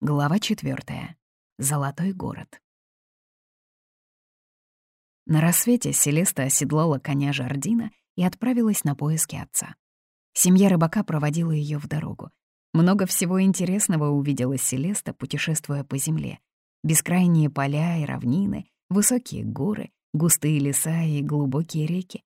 Глава 4. Золотой город. На рассвете Селеста оседлала коня Жардина и отправилась на поиски отца. Семья рыбака проводила ее в дорогу. Много всего интересного увидела Селеста, путешествуя по земле. Бескрайние поля и равнины, высокие горы, густые леса и глубокие реки.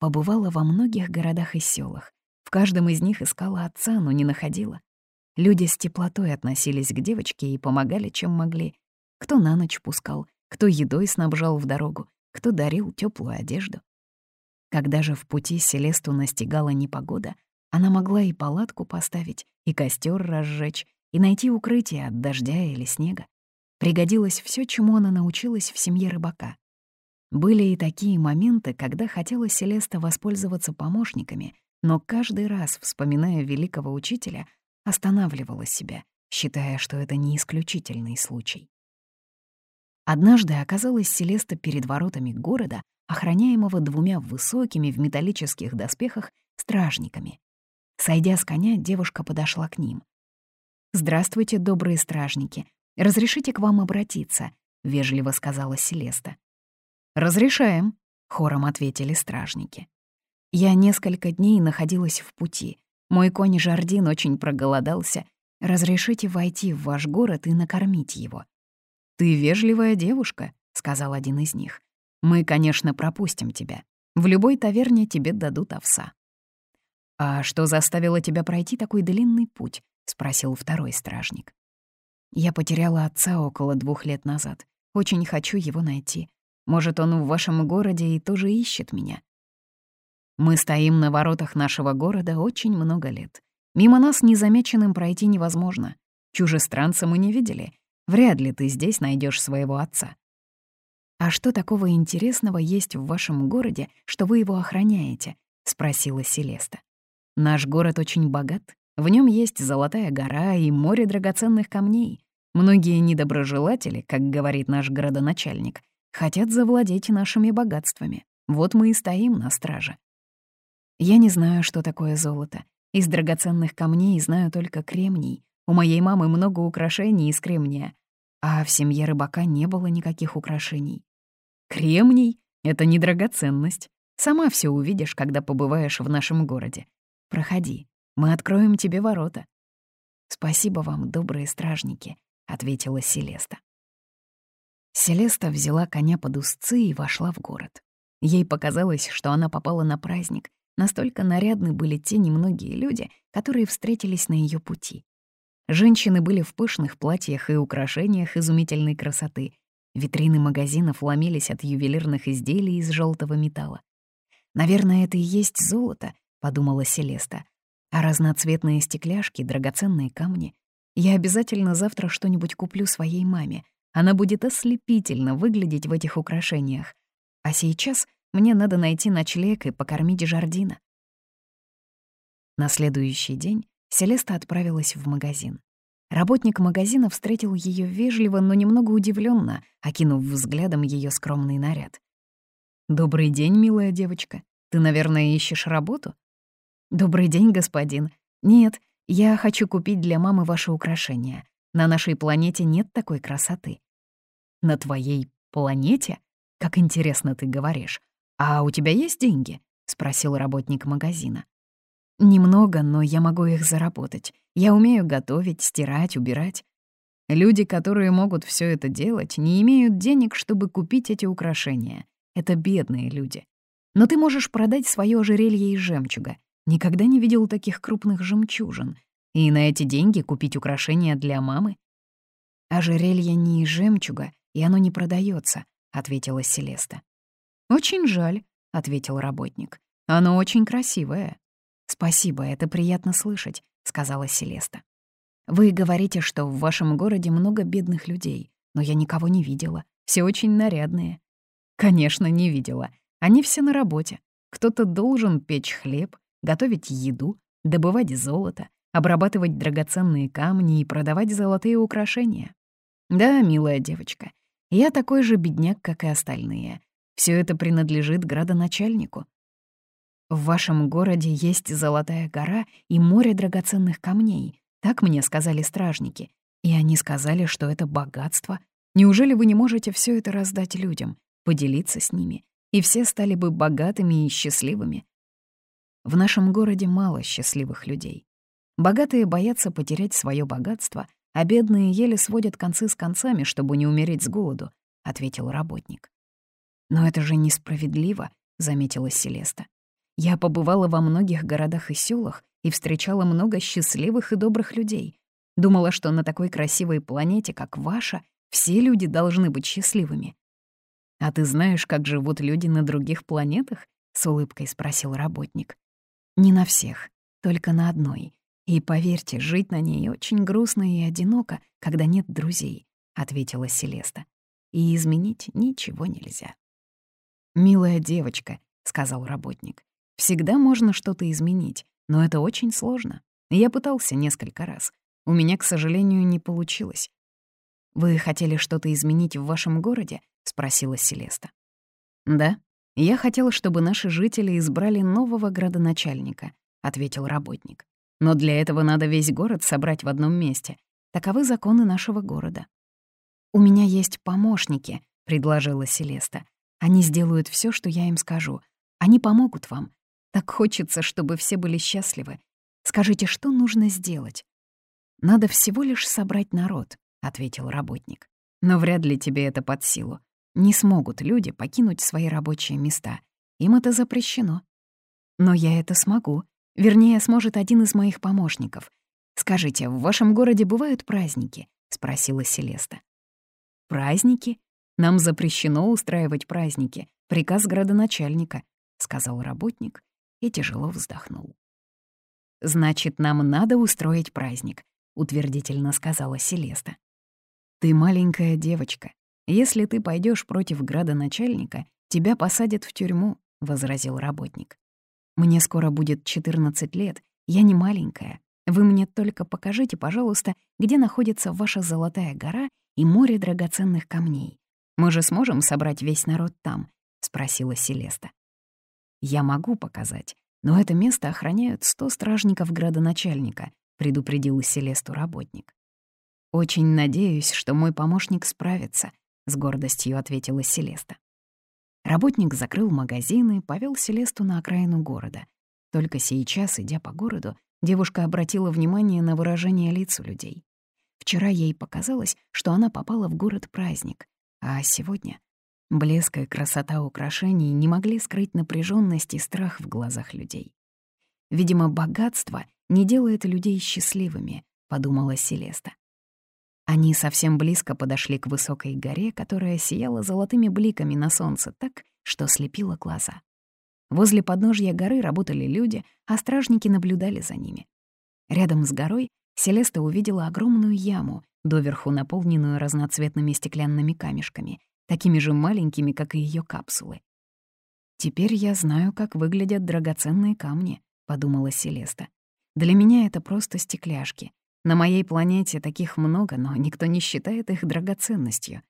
Побывала во многих городах и селах. В каждом из них искала отца, но не находила. Люди с теплотой относились к девочке и помогали, чем могли. Кто на ночь пускал, кто едой снабжал в дорогу, кто дарил теплую одежду. Когда же в пути Селесту настигала непогода, она могла и палатку поставить, и костер разжечь, и найти укрытие от дождя или снега. Пригодилось все, чему она научилась в семье рыбака. Были и такие моменты, когда хотела Селеста воспользоваться помощниками, но каждый раз, вспоминая великого учителя, останавливала себя, считая, что это не исключительный случай. Однажды оказалась Селеста перед воротами города, охраняемого двумя высокими в металлических доспехах стражниками. Сойдя с коня, девушка подошла к ним. «Здравствуйте, добрые стражники. Разрешите к вам обратиться», — вежливо сказала Селеста. «Разрешаем», — хором ответили стражники. Я несколько дней находилась в пути. Мой конь Жардин очень проголодался. Разрешите войти в ваш город и накормить его». «Ты вежливая девушка», — сказал один из них. «Мы, конечно, пропустим тебя. В любой таверне тебе дадут овса». «А что заставило тебя пройти такой длинный путь?» — спросил второй стражник. «Я потеряла отца около двух лет назад. Очень хочу его найти. Может, он в вашем городе и тоже ищет меня. Мы стоим на воротах нашего города очень много лет. Мимо нас незамеченным пройти невозможно. Чужестранца мы не видели. Вряд ли ты здесь найдешь своего отца. «А что такого интересного есть в вашем городе, что вы его охраняете?» — спросила Селеста. «Наш город очень богат. В нем есть золотая гора и море драгоценных камней. Многие недоброжелатели, как говорит наш городоначальник, хотят завладеть нашими богатствами. Вот мы и стоим на страже. Я не знаю, что такое золото. Из драгоценных камней знаю только кремний. У моей мамы много украшений из кремния. А в семье рыбака не было никаких украшений. Кремний — это не драгоценность. Сама все увидишь, когда побываешь в нашем городе. Проходи, мы откроем тебе ворота. «Спасибо вам, добрые стражники», — ответила Селеста. Селеста взяла коня под узцы и вошла в город. Ей показалось, что она попала на праздник, Настолько нарядны были те немногие люди, которые встретились на ее пути. Женщины были в пышных платьях и украшениях изумительной красоты. Витрины магазинов ломились от ювелирных изделий из желтого металла. «Наверное, это и есть золото», — подумала Селеста. «А разноцветные стекляшки, драгоценные камни. Я обязательно завтра что-нибудь куплю своей маме. Она будет ослепительно выглядеть в этих украшениях. А сейчас мне надо найти ночлег и покормить Жардина. На следующий день Селеста отправилась в магазин. Работник магазина встретил ее вежливо, но немного удивленно, окинув взглядом ее скромный наряд. «Добрый день, милая девочка. Ты, наверное, ищешь работу?» «Добрый день, господин. Нет, я хочу купить для мамы ваши украшения. На нашей планете нет такой красоты». «На твоей планете? Как интересно ты говоришь. «А у тебя есть деньги?» — спросил работник магазина. «Немного, но я могу их заработать. Я умею готовить, стирать, убирать. Люди, которые могут все это делать, не имеют денег, чтобы купить эти украшения. Это бедные люди. Но ты можешь продать свое ожерелье из жемчуга. Никогда не видел таких крупных жемчужин. И на эти деньги купить украшения для мамы? Ожерелье не из жемчуга, и оно не продается, ответила Селеста. «Очень жаль», — ответил работник. «Оно очень красивое». «Спасибо, это приятно слышать», — сказала Селеста. «Вы говорите, что в вашем городе много бедных людей, но я никого не видела. Все очень нарядные». «Конечно, не видела. Они все на работе. Кто-то должен печь хлеб, готовить еду, добывать золото, обрабатывать драгоценные камни и продавать золотые украшения. Да, милая девочка, я такой же бедняк, как и остальные, все это принадлежит градоначальнику. В вашем городе есть Золотая гора и море драгоценных камней, так мне сказали стражники. И они сказали, что это богатство. Неужели вы не можете все это раздать людям, поделиться с ними, и все стали бы богатыми и счастливыми? В нашем городе мало счастливых людей. Богатые боятся потерять свое богатство, а бедные еле сводят концы с концами, чтобы не умереть с голоду, — ответил работник. «Но это же несправедливо», — заметила Селеста. «Я побывала во многих городах и селах и встречала много счастливых и добрых людей. Думала, что на такой красивой планете, как ваша, все люди должны быть счастливыми». «А ты знаешь, как живут люди на других планетах?» — с улыбкой спросил работник. «Не на всех, только на одной. И поверьте, жить на ней очень грустно и одиноко, когда нет друзей», — ответила Селеста. «И изменить ничего нельзя». «Милая девочка», — сказал работник, — «всегда можно что-то изменить, но это очень сложно. Я пытался несколько раз. У меня, к сожалению, не получилось». «Вы хотели что-то изменить в вашем городе?» — спросила Селеста. «Да, я хотела, чтобы наши жители избрали нового градоначальника», — ответил работник. «Но для этого надо весь город собрать в одном месте. Таковы законы нашего города». «У меня есть помощники», — предложила Селеста. Они сделают все, что я им скажу. Они помогут вам. Так хочется, чтобы все были счастливы. Скажите, что нужно сделать?» «Надо всего лишь собрать народ», — ответил работник. «Но вряд ли тебе это под силу. Не смогут люди покинуть свои рабочие места. Им это запрещено. Но я это смогу. Вернее, сможет один из моих помощников. Скажите, в вашем городе бывают праздники?» — спросила Селеста. «Праздники?» Нам запрещено устраивать праздники. Приказ градоначальника», — сказал работник и тяжело вздохнул. «Значит, нам надо устроить праздник», — утвердительно сказала Селеста. «Ты маленькая девочка. Если ты пойдешь против градоначальника, тебя посадят в тюрьму», — возразил работник. «Мне скоро будет 14 лет, я не маленькая. Вы мне только покажите, пожалуйста, где находится ваша золотая гора и море драгоценных камней. Мы же сможем собрать весь народ там?» — спросила Селеста. «Я могу показать, но это место охраняют сто стражников градоначальника», — предупредил Селесту работник. «Очень надеюсь, что мой помощник справится», — с гордостью ответила Селеста. Работник закрыл магазин и повел Селесту на окраину города. Только сейчас, идя по городу, девушка обратила внимание на выражение лиц у людей. Вчера ей показалось, что она попала в город-праздник, а сегодня блеск и красота украшений не могли скрыть напряженность и страх в глазах людей. «Видимо, богатство не делает людей счастливыми», — подумала Селеста. Они совсем близко подошли к высокой горе, которая сияла золотыми бликами на солнце так, что слепило глаза. Возле подножья горы работали люди, а стражники наблюдали за ними. Рядом с горой Селеста увидела огромную яму, доверху наполненную разноцветными стеклянными камешками, такими же маленькими, как и ее капсулы. «Теперь я знаю, как выглядят драгоценные камни», — подумала Селеста. «Для меня это просто стекляшки. На моей планете таких много, но никто не считает их драгоценностью».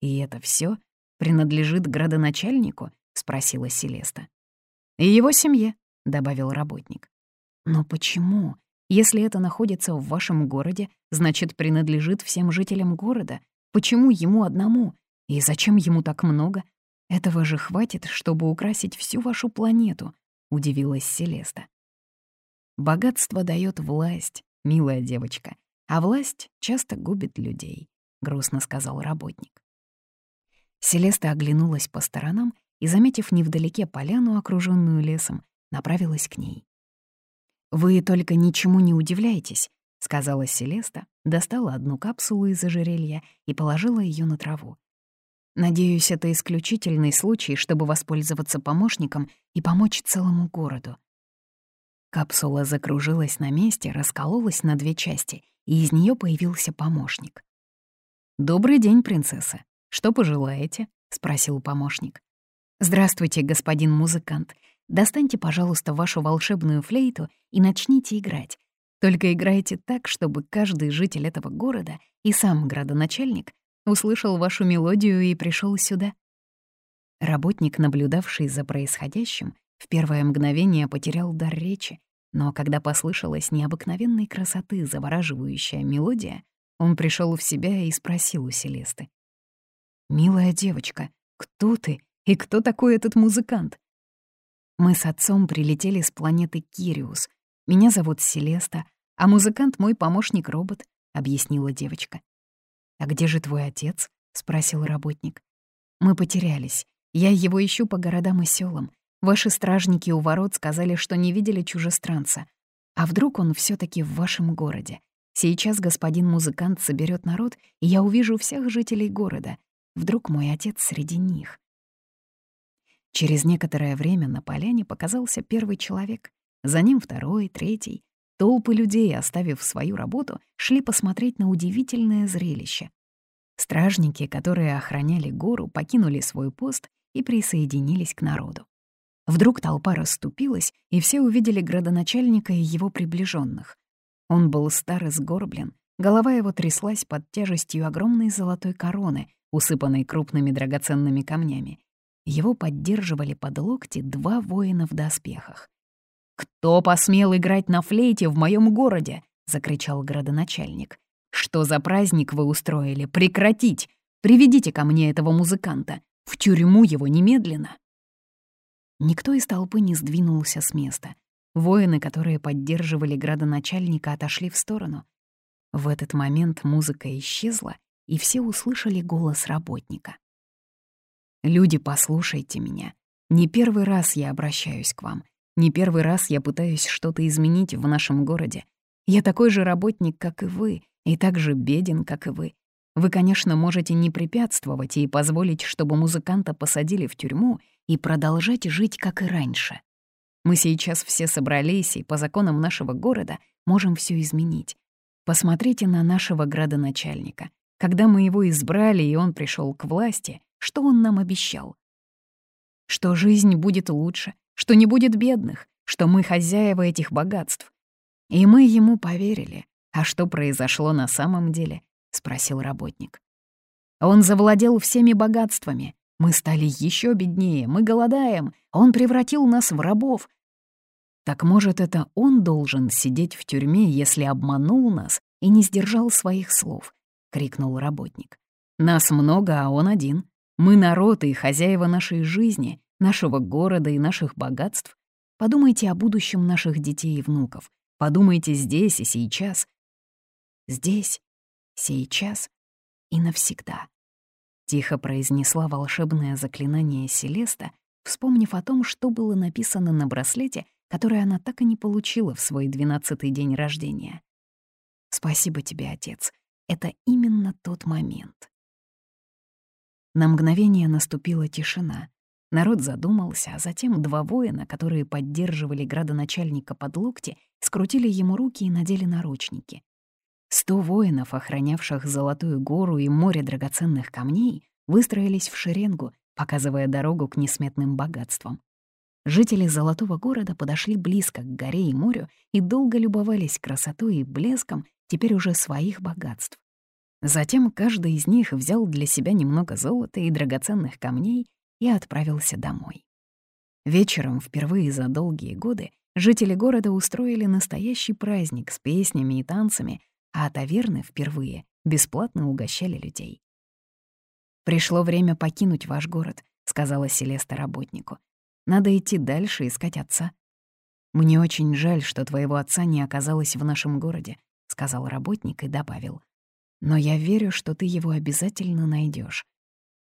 «И это все принадлежит градоначальнику?» — спросила Селеста. «И его семье», — добавил работник. «Но почему?» Если это находится в вашем городе, значит, принадлежит всем жителям города. Почему ему одному? И зачем ему так много? Этого же хватит, чтобы украсить всю вашу планету, удивилась Селеста. Богатство дает власть, милая девочка, а власть часто губит людей, грустно сказал работник. Селеста оглянулась по сторонам и, заметив невдалеке поляну, окруженную лесом, направилась к ней. «Вы только ничему не удивляйтесь», — сказала Селеста, достала одну капсулу из ожерелья и положила ее на траву. «Надеюсь, это исключительный случай, чтобы воспользоваться помощником и помочь целому городу». Капсула закружилась на месте, раскололась на две части, и из нее появился помощник. «Добрый день, принцесса. Что пожелаете?» — спросил помощник. «Здравствуйте, господин музыкант. Достаньте, пожалуйста, вашу волшебную флейту и начните играть. Только играйте так, чтобы каждый житель этого города и сам градоначальник услышал вашу мелодию и пришел сюда. Работник, наблюдавший за происходящим, в первое мгновение потерял дар речи, но когда послышалась необыкновенной красоты завораживающая мелодия, Он пришел в себя и спросил у Селесты. «Милая девочка, кто ты и кто такой этот музыкант?» Мы с отцом прилетели с планеты Кириус. Меня зовут Селеста, а музыкант — мой помощник-робот, — объяснила девочка. «А где же твой отец?» — спросил работник. «Мы потерялись. Я его ищу по городам и селам. Ваши стражники у ворот сказали, что не видели чужестранца. А вдруг он все таки в вашем городе? Сейчас господин музыкант соберет народ, и я увижу всех жителей города. Вдруг мой отец среди них. Через некоторое время на поляне показался первый человек. За ним второй, третий. Толпы людей, оставив свою работу, шли посмотреть на удивительное зрелище. Стражники, которые охраняли гору, покинули свой пост и присоединились к народу. Вдруг толпа расступилась, и все увидели градоначальника и его приближенных. Он был стар и сгорблен, голова его тряслась под тяжестью огромной золотой короны, усыпанной крупными драгоценными камнями. Его поддерживали под локти два воина в доспехах. «Кто посмел играть на флейте в моем городе?» — закричал градоначальник. «Что за праздник вы устроили? Прекратить! Приведите ко мне этого музыканта! В тюрьму его немедленно!» Никто из толпы не сдвинулся с места. Воины, которые поддерживали градоначальника, отошли в сторону. В этот момент музыка исчезла, и все услышали голос работника. «Люди, послушайте меня. Не первый раз я обращаюсь к вам. Не первый раз я пытаюсь что-то изменить в нашем городе. Я такой же работник, как и вы, и так же беден, как и вы. Вы, конечно, можете не препятствовать и позволить, чтобы музыканта посадили в тюрьму и продолжать жить, как и раньше. Мы сейчас все собрались и по законам нашего города можем все изменить. Посмотрите на нашего градоначальника. Когда мы его избрали, и он пришел к власти, что он нам обещал? Что жизнь будет лучше, что не будет бедных, что мы хозяева этих богатств. И мы ему поверили. А что произошло на самом деле? — спросил работник. Он завладел всеми богатствами. Мы стали еще беднее, мы голодаем, он превратил нас в рабов. Так может, это он должен сидеть в тюрьме, если обманул нас и не сдержал своих слов? — крикнул работник. Нас много, а он один. Мы народ и хозяева нашей жизни, нашего города и наших богатств. Подумайте о будущем наших детей и внуков. Подумайте здесь и сейчас. Здесь сейчас и навсегда. Тихо произнесла волшебное заклинание Селеста, вспомнив о том, что было написано на браслете, который она так и не получила в свой двенадцатый день рождения. «Спасибо тебе, отец. Это именно тот момент». На мгновение наступила тишина. Народ задумался, а затем два воина, которые поддерживали градоначальника под локти, скрутили ему руки и надели наручники. Сто воинов, охранявших Золотую гору и море драгоценных камней, выстроились в шеренгу, показывая дорогу к несметным богатствам. Жители Золотого города подошли близко к горе и морю и долго любовались красотой и блеском теперь уже своих богатств. Затем каждый из них взял для себя немного золота и драгоценных камней и отправился домой. Вечером, впервые за долгие годы, жители города устроили настоящий праздник с песнями и танцами, а таверны впервые бесплатно угощали людей. «Пришло время покинуть ваш город», — сказала Селеста работнику. «Надо идти дальше, искать отца». «Мне очень жаль, что твоего отца не оказалось в нашем городе», — сказал работник и добавил. «Но я верю, что ты его обязательно найдешь.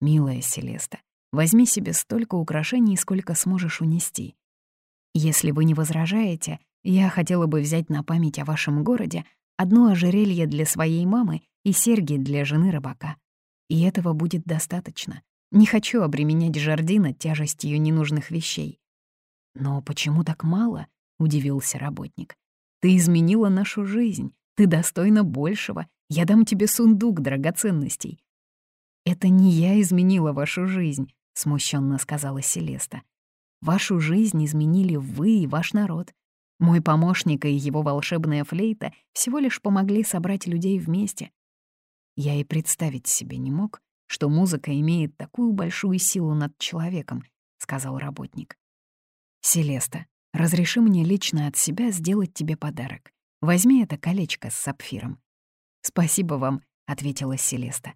Милая Селеста, возьми себе столько украшений, сколько сможешь унести. Если вы не возражаете, я хотела бы взять на память о вашем городе одно ожерелье для своей мамы и серьги для жены рыбака. И этого будет достаточно. Не хочу обременять Жардина тяжестью ненужных вещей. «Но почему так мало?» — удивился работник. «Ты изменила нашу жизнь. Ты достойна большего. Я дам тебе сундук драгоценностей». «Это не я изменила вашу жизнь», — смущенно сказала Селеста. «Вашу жизнь изменили вы и ваш народ. Мой помощник и его волшебная флейта всего лишь помогли собрать людей вместе. Я и представить себе не мог, что музыка имеет такую большую силу над человеком, — сказал работник. «Селеста, разреши мне лично от себя сделать тебе подарок. Возьми это колечко с сапфиром». «Спасибо вам», — ответила Селеста.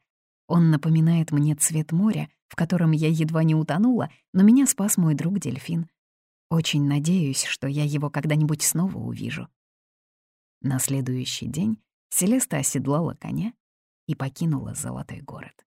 «Он напоминает мне цвет моря, в котором я едва не утонула, но меня спас мой друг дельфин. Очень надеюсь, что я его когда-нибудь снова увижу». На следующий день Селеста оседлала коня и покинула Золотой город.